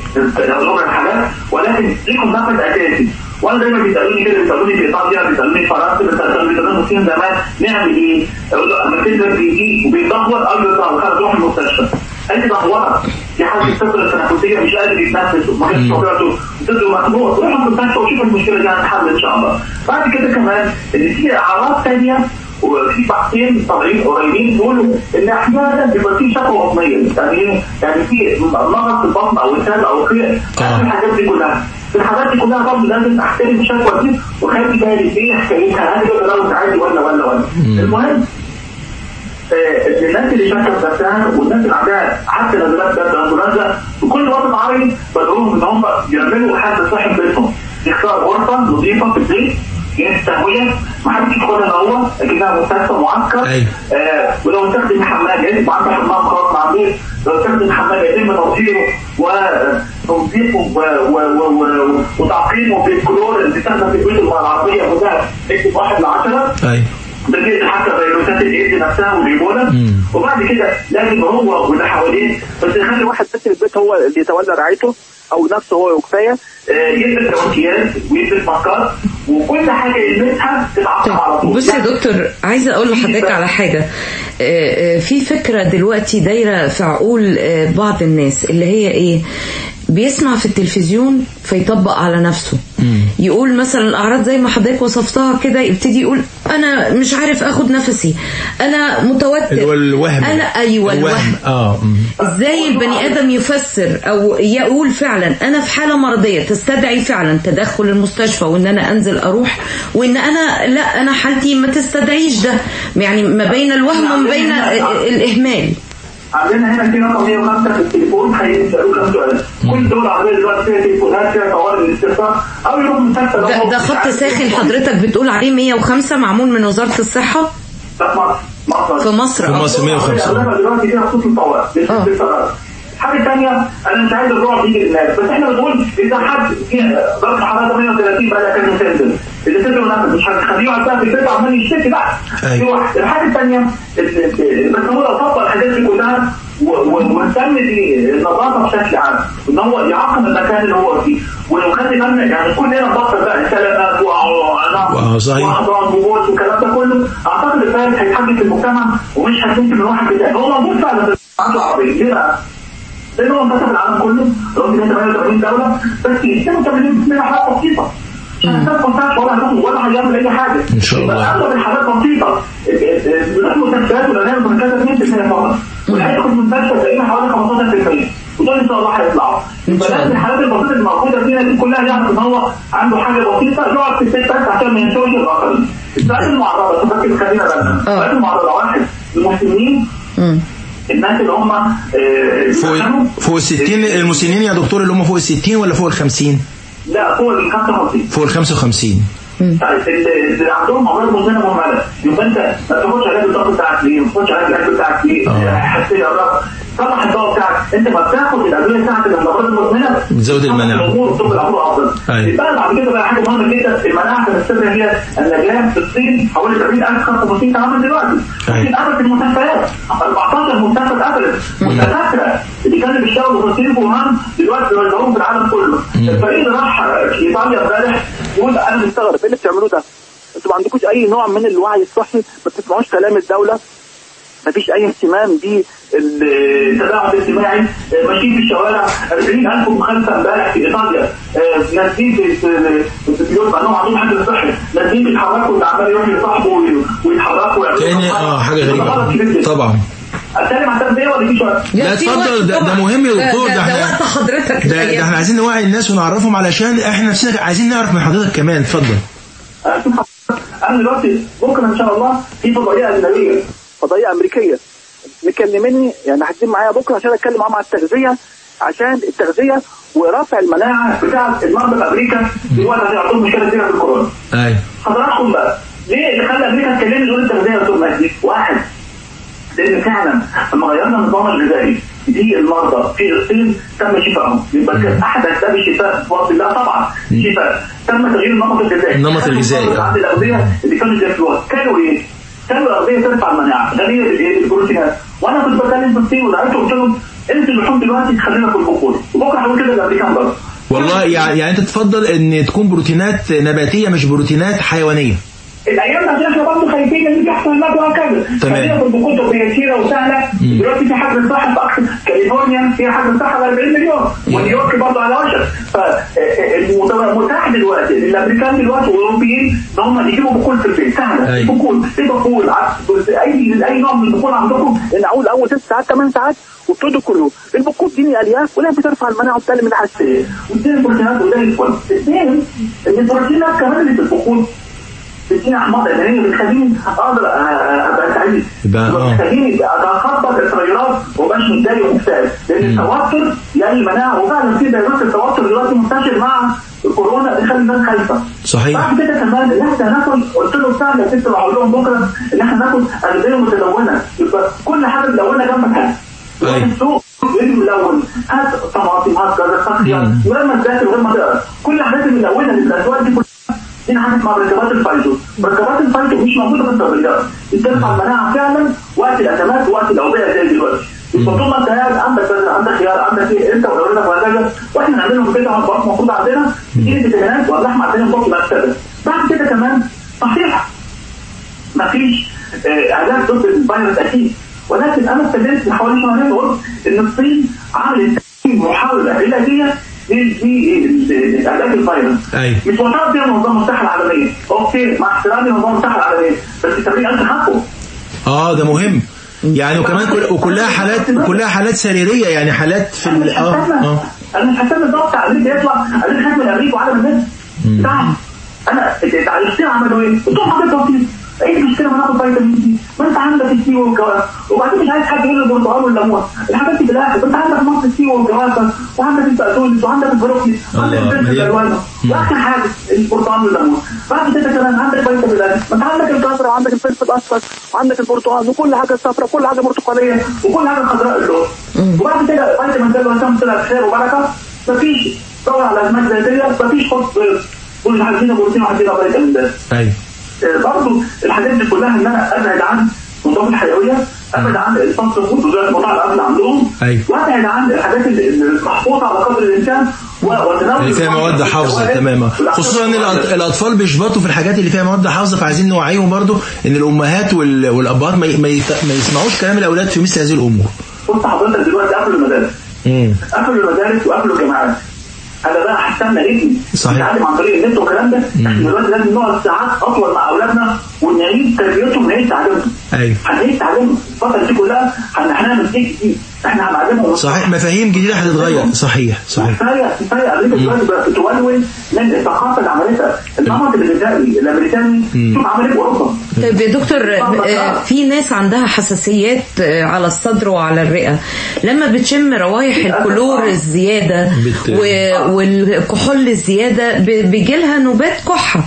ربع الحالات ولكن ليكم نفس اساسي وأنا دايما بيسالوني كده بيسالوني في ايطاليا بيسالوني في فرنسا بيسالوني في زمان نعمل إيه؟ أقول له اما تقدر بيجي وبيدور قبل ما خلاص روح المستشفى قال لي دورت في حد السكر التنفسيه مش قادر يتنفس وما كانش طبيعته صدره مخنوق روح المستشفى وشوف المشكلة دي هتتحل ان شاء الله بعد كده كمان ان في اعراض ثانية وفي بحثين طالعين قريبين بيقولوا إن أحيانا بيبقى في شكوى بطنيه يعني إيه؟ يعني في مرض في البطن أو اسهال أو خير. الحاجات دي كلها. الحاجات دي كلها برضه لازم احترم الشكوى دي وخلي بالي إيه حكايتها هل ده لو عادي ولا ولا ولا. المهم آه، الناس اللي شكت نفسها والناس اللي عندها حتى نزلات برد انفلونزا في كل وطن عربي بدعوهم إن هم يعملوا حد صاحب بيتهم. يختار غرفة نظيفة في البيت. جهاز تهويه ما حدش يدخلها هو اكنها مستشفى معسكر. أيوة. آه ولو استخدم حمام يبقى عنده حمام خاص مع البيت لو استخدم حمام يتم توصيله وتنظيفه و- و- و- و- وتعقيمه بالكلور اللي بيستخدم في البيوت العربية وده اكتب واحد لعشرة. ده كده حتى فيروسات الايدز نفسها والايبولا وبعد كده لازم هو واللي حواليه بس يخلي واحد بس في البيت هو اللي يتولى رعايته. أو نفسه هو وكفاية آه، يلبس ويلبس ماسكات وكل حاجة يلبسها تتعقم على طول. بص يا يعني دكتور عايزة أقول لحضرتك على حاجة. آه، آه، في فكرة دلوقتي دايرة في عقول بعض الناس اللي هي إيه؟ بيسمع في التلفزيون فيطبق على نفسه. يقول مثلا الأعراض زي ما حضرتك وصفتها كده يبتدي يقول أنا مش عارف آخد نفسي. أنا متوتر. الوهم. أنا أيوه الوهم. آه مم. إزاي البني آدم يفسر أو يقول فعلا أنا في حالة مرضية تستدعي فعلا تدخل المستشفى وإن أنا أنزل أروح وإن أنا لا أنا حالتي ما تستدعيش ده. يعني ما بين الوهم وما بين الإهمال. عندنا هنا في رقم 105 في التليفون هيسالوك كام سؤال كل دول عربية دلوقتي فيها تليفونات فيها طوارئ الاستشفاء أو يروح مستشفى ده, ده خط ساخن. حضرتك بتقول عليه 105 معمول من وزارة الصحة؟ ده في مصر. مصر. في مصر. في. مصر 105 اغلبها دلوقتي فيها خطوط الطوارئ مش آه. حاجة ثانية أنا مش عايز الرعب يجي للناس بس إحنا بنقول إذا حد في درجه حراره 130 بقى كان تنزل اللي تنزل نفس مش هتخليه يقعد في البيت عمال يشتكي لا أيوة. الحاجة الثانية بس هو لو طبق الحاجات دي كلها واهتم بالنظافة بشكل عام. إن هو يعقم المكان اللي هو فيه. ويخلي بالنا يعني كلنا نبطل بقى سلامات صحيح. واحضان وبوس والكلام ده كله. أعتقد الفارق هيتحدث في المجتمع ومش هتمشي من واحد لتاني هو موجود فعلا في العربيه ليه بقى؟ لأن هو في العالم كله. رغم ان 88 دولة. بس 82 منها حالات بسيطة. ولا هتاخد ولا هيعمل أي حاجة. إن شاء الله. اغلب الحالات بسيطة. بناخد مستشفيات ولا نعمل مركزات 2% فقط. وهيدخل المستشفى تلاقينا حوالي 15% ودول إن شاء الله هيطلعوا. الحالات البسيطة اللي موجودة فينا دي كلها يعرف إن هو عنده حاجة بسيطة يقعد في البيت بس عشان ما ينشرش الآخرين. السؤال المعرضة. خلينا بالنا السؤال المعرضة واحد. المسلمين. الناس اللي هم آه، فوق فوق ال 60 المسنين يا دكتور اللي هم فوق ال 60 ولا فوق ال 50 لا فوق ال 55 فوق ال 55 طيب اللي عندهم امراض مزمنة مهملة يبقى انت ما تاخدش علاج الضغط بتاعك ليه؟ ما تاخدش علاج الاكل بتاعك ليه؟ آه. حساسيه صلح الدواء بتاعك. انت ما بتاخد الادويه بتاعك الامراض المزمنه بتزود. الأمور تبقى الأمور أفضل. أيوة. يبقى بعد كده بقى حاجة مهمة جدا. المناعة تستمر هي النجاه في الصين حوالي 80000 خط بسيط عمل دلوقتي. أيوة. الصين قفلت المستشفيات. 14 مستشفى اتقفلت والدكاتره اللي كانوا بيشتغلوا في الصين ووهان دلوقتي بيوزعوهم في العالم كله. الفريق اللي راح إيطاليا امبارح يقول أنا مستغرب. إيه اللي بتعملوه ده؟ أنتوا ما عندكوش أي نوع من الوعي الصحي؟ ما بتسمعوش كلام الدولة؟ ما فيش أي اهتمام بالتباعد الاجتماعي آه، ماشيين في الشوارع 40000 مخالفه امبارح في إيطاليا. آه، نازلين في في في بيوت مع انهم عندهم حجر صحي نازلين بيتحركوا اللي عمال يروح يصاحبوا وي- ويتحركوا كأن آه حاجة غريبة. طبعا أتكلم عن التربيه ولا في شوية؟ لا، اتفضل، ده- ده. مهم يا دكتور، ده, ده ده, احنا- وقت حضرتك. ده, ده إحنا عايزين نوعي الناس ونعرفهم علشان إحنا نفسنا عايزين نعرف من حضرتك كمان. اتفضل. أنا دلوقتي بكره إن شاء الله في فضائية أجنبية. فضائيه أمريكية. مكلمني يعني حاجزين معايا بكرة عشان أتكلم معاهم على التغذية عشان التغذية ورفع المناعة بتاعة المرضى في أمريكا دلوقتي عشان عندهم مشكلة كبيرة في الكورونا. أيوه. حضراتكم بقى. ليه؟ اللي خلى أمريكا تكلمني تقول التغذية يا دكتور مجدي؟ واحد لأن فعلا لما غيرنا النظام الغذائي في المرضى في الصين تم شفائهم يبقى كان أحدث سبب الشفاء بفضل الله. طبعا شفاء. تم تغيير النمط الغذائي النمط الغذائي،. عند الأغذية اللي كانوا بياكلوها كانوا إيه؟ ترفع؟ بالبروتينات وأنا كنت قلت لهم دلوقتي تخلينا في وبكره هقول كده برضه والله يعني يعني أنت تفضل إن تكون بروتينات نباتية مش بروتينات حيوانية. الأيام دي إحنا برضه خايفين إن تحصل الماده وهكذا. تمام. في وهي كتيره وسهلة. دلوقتي في حجم صحه في أكثر كاليفورنيا فيها حجم صحه ب 40 مليون. ونيويورك برضه على وشك فالمتاح دلوقتي. للامريكان دلوقتي والأوروبيين إن هم يجيبوا بخور في البيت. سهلة. في بخور عدس، اي أي نوع من البخور عندكم؟ نقول أول ست ساعات ثمان ساعات وابتدوا كله. البخور دي الياف ولا بترفع المناعة وبتقلل من الحساسيه وتدي البروتينات وده الفل اثنين إن البروتينات كمان اللي في البخور بتديني احماض امينيه بتخليني أقدر أ- أبقى سعيد. آه. بتخليني اتخطى التغيرات ومبقاش متضايق ومكتئب. لأن التوتر يعني المناعه وفعلا في فيروس التوتر دلوقتي منتشر مع الكورونا بيخلي الناس خايفة. صحيح. بعد كده كمان ان إحنا ناكل قلت له سهل يا ست لهم بكرة ان إحنا ناكل أغذية متلونه يبقى كل حاجة ملونه جنبك حاجة السوق ملون. هات طماطم هات كذا هات خيار. من غير ما تذاكر من غير ما تقرأ. كل الحاجات الملونة اللي في الاسواق دي حاجة اسمها مركبات الفيروس مركبات الفيتو مش موجودة في الصيدليات بترفع المناعة فعلا وقت الأزمات ووقت الأوبئة زي دلوقتي. ما أنت قاعد عندك عندك خيار عندك إيه أنت واولادك وهكذا وإحنا نعملهم كده هنبقى المفروض عندنا تجيب الفيتامينات واللحمه عندنا نحط مكتبة. بعد كده كمان نصيحه مفيش آه، علاج ضد الفيروس أكيد. ولكن أنا اتكلمت من حوالي شهرين وقلت إن الصين عملت محاولة علاجية الفيروس. مش معترف بيها منظمه الصحه العالميه أوكي مع احترامي منظمه الصحه العالميه بس التمرين أنت حقه. آه ده مهم. يعني وكمان كل وكلها حالات كلها حالات سريرية يعني حالات في أنا ال... آه آه. أنا مش الضغط على أمريكا يطلع عليك حجم الامريكي وعدم الناس. بتاعهم أنا الصين عملوا إيه؟ قلت لهم حضرتك إيه المشكلة ما ناخد فيتامين سي ما انت عندك السي والجوافه وبعدين مش عايز حد يقول البرتقال والليمون الحاجات دي بالاخر انت عندك مصر السي والجوافه وعندك البقدونس وعندك البروكلي وعندك. الالوان واخر حاجة البرتقال والليمون بعد كده كمان عندك فيتامين ما انت عندك الجزر وعندك الفلفل الاصفر وعندك البرتقال وكل حاجة صفراء وكل حاجة برتقاليه وكل حاجة خضراء اللون وبعد كده فيتامين سي والسم طلع خير وبركه مفيش دور على ازمات ذاتيه مفيش خط كل عايزين بروتين فيتامين د أيوه برضه الحاجات دي كلها ان أنا أبعد عن مضادات الحيوية أبعد عن ال fast food وزي المطاعم الاكل عندهم. أيوة. وأبعد عن الحاجات اللي- اللي محفوظة على قدر الإمكان اللي فيها مواد حافظة تماما خصوصا إن الأطفال بيشبطوا في الحاجات اللي فيها مواد حافظة فعايزين نوعيهم برضو إن الأمهات وال- والأبهات ما ما يسمعوش كلام الأولاد في مثل هذه الأمور بص حضرتك دلوقتي قفلوا المدارس. قفلوا المدارس وقفلوا الجامعات. أنا بقى هستنى ابني صحيح. يتعلم عن طريق النت والكلام ده إحنا دلوقتي لازم نقعد ساعات أطول مع أولادنا ونعيد تربيتهم ونعيد تعليمهم. أيوه. هنعيد تعليمهم الفترة دي كلها هن- هنعمل إيه جديد؟ إحنا هنعلمهم صحيح مفاهيم جديدة هتتغير. صحيح صحيح. كفايه كفاية أمريكا دلوقتي بتولول من الثقافة اللي عملتها. النمط الغذائي الأمريكاني شوف عمل في أوروبا. طيب يا دكتور آه، في ناس عندها حساسيات آه، على الصدر وعلى الرئة. لما بتشم روايح الكلور و- والكحول الزيادة ب- بيجيلها نوبات كحة.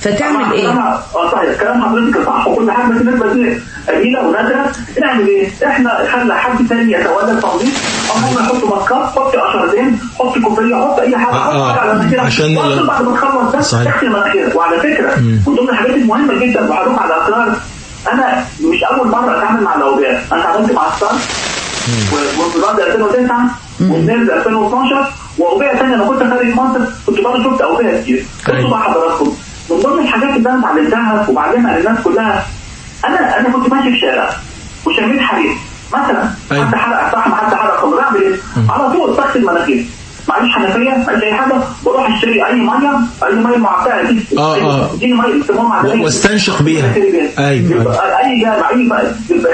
فتعمل إيه؟ كلام- آه صحيح. كلام حضرتك صح. وكل حاجة بس النسبة دي قليلة ونادره نعمل إيه؟ إحنا خلى حد تاني يتولى التنظيف أو هم يحطوا ماسكات حط اشرتين حط كوفيه حط أي حاجة حط آه، حاجة على مناخيرك عشان بعد ما تخلص ده صحيح. تغسل مناخيرك وعلى فكرة من ضمن الحاجات المهمة جدا وهروح على اسرار أنا مش أول مرة أتعامل مع الأوبئة. أنا اتعاملت مع السارس وانفلونزا 2009 وميرز 2012 وأوبئة ثانية أنا كنت خارج مصر كنت برضه شفت أوبئة كتير. بصوا بقى حضراتكم. من ضمن الحاجات اللي أنا اتعلمتها وبعلمها للناس كلها أنا أنا كنت ماشي في شارع وشميت حريق مثلا أيوة. حد حرق فحم حد حرق خضر اعمل إيه؟ على طول بغسل مناخيري معيش حنفية معيش أي حاجة بروح أشتري أي مية أي مية معتقه دي. آه، آه. اديني مية واستنشق بيها. أيوة، يبقى أي جامع أي بقى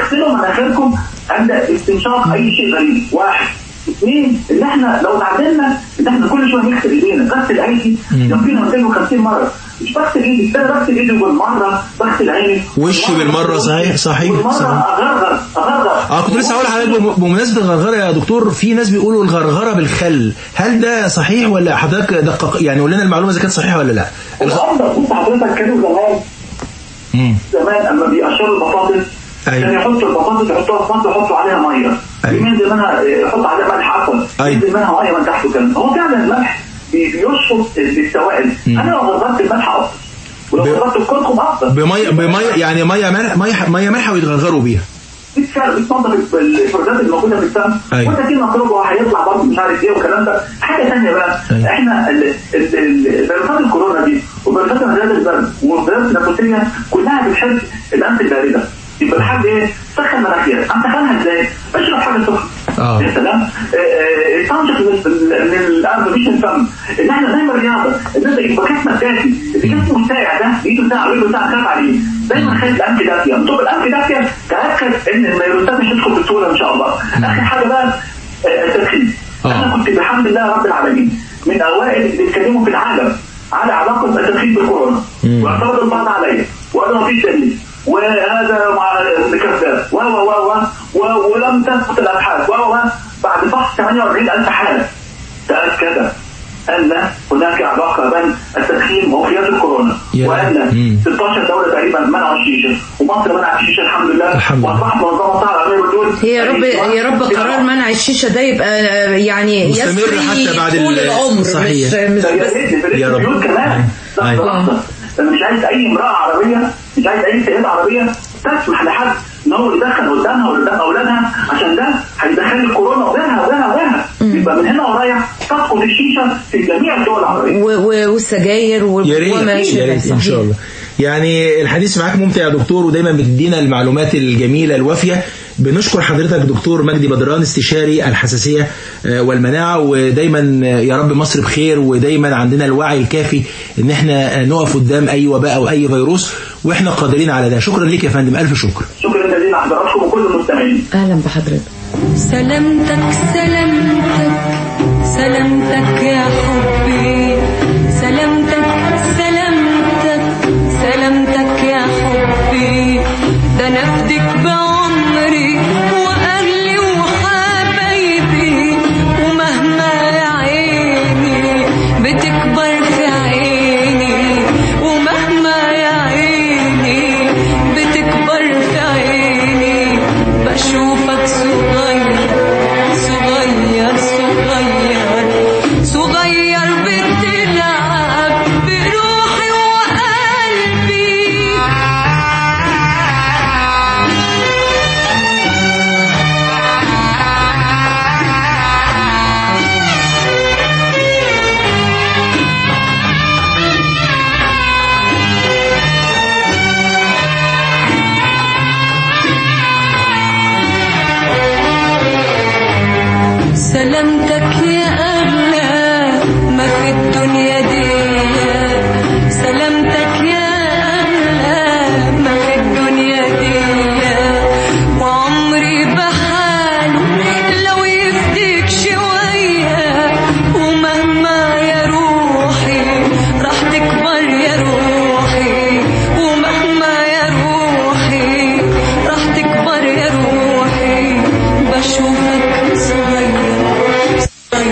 اغسلوا مناخيركم عند استنشاق أي شيء غريب. واحد. اثنين إن إحنا لو اتعلمنا إن إحنا كل شوية نغسل إيدينا. غسل ايدي يكفينا 250 مرة. مش بغسل ايدي أنا بغسل ايدي بالمرة. بغسل عيني وشي بالمرة، صحيح، صحيح، بالمرة. أغرغر أغرغر. آه كنت لسه هقول لحضرتك بم- بمناسبة الغرغرة يا دكتور في ناس بيقولوا الغرغرة بالخل. هل ده صحيح ولا حضرتك دقق يعني قول لنا المعلومة إذا كانت صحيحة ولا لا؟ الافضل بص حضرتك كانوا زمان. زمان أما بيقشروا البطاطس أيوة. كان يحطوا البطاطس يحطوها في مصر يحطوا عليها مية. أيوة. ينزل منها يحط عليها ملح عفوا. أيوة. ينزل منها مية من تحت كده هو فعلا الملح بي- بيشفط السوائل أنا لو غرغرت الملح أفضل. ولو غرغرت الكركم أفضل. بمية بمية يعني مية ملح ميه مية ملح ويتغرغروا بيها. بتنظف الافرازات اللي موجوده في الدم أيوة. وانت في مطلوب هيطلع برضه مش عارف إيه والكلام ده. حاجة ثانية بقى. أيوة. إحنا فيروسات الكورونا دي وفيروسات انزلاق البرد والفيروسات النفسية كلها بتحب الأنف الباردة. يبقى الحل إيه؟ سخن مناخيرك انت سخنها إزاي؟ اشرب حاجة سخنة. يا سلام استنشق من الأرض مش الفم. إن إحنا دايما رياضة. إنت يبقى جسمك دافي. الجسم الساقع ده ايده ساقعه ورجله ساقعه خاف عليه. دايما خلي الانف دافيه طب الانف دافيه تأكد إن الفيروسات مش هتدخل بسهوله إن شاء الله. آخر حاجة بقى آه، التدخين. آه. أنا كنت بحمد الله رب العالمين. من أوائل اللي بيتكلموا في العالم على علاقة التدخين بالكورونا. واعترض البعض عليا. وأنا ما فيش دليل وهذا مع كذاب و و و و ولم تثبت الابحاث و و بعد فحص 48000 حالة. تاكد أن هناك علاقه بين التدخين ووفيات الكورونا. وأن مم. 16 دولة تقريبا منعوا الشيشه ومصر منعت الشيشه الحمد لله. الحمد لله. وأصبحت منظمه الصحه العالميه بتقول هي يا رب يا رب قرار منع الشيشة ده يبقى يعني مستمر يسري حتى بعد طول ال- العمر. صحيح. مش مش يا بس يا رب. البيوت كمان. أنا مش عايز أي امرأة عربية مش عايز أي سيده عربية تسمح لحد إن هو يدخل قدامها وقدام أولادها. عشان ده هيدخل الكورونا. وغيرها وغيرها وغيرها يبقى من هنا ورايح تسقط الشيشه في جميع الدول و- والسجاير و- يا ريت وما يا ريت إن. شاء الله. يعني الحديث معاك ممتع يا دكتور ودايما بتدينا المعلومات الجميلة الوافية. بنشكر حضرتك دكتور مجدي بدران استشاري الحساسية آه، والمناعة ودايما آه، يا رب مصر بخير ودايما عندنا الوعي الكافي إن إحنا آه، نقف قدام أي وباء أو أي فيروس وإحنا قادرين على ده. شكرا ليك يا فندم. ألف شكر. شكرا جزيلا لحضراتكم وكل المستمعين. أهلا بحضرتك. سلامتك سلامتك سلامتك يا حبي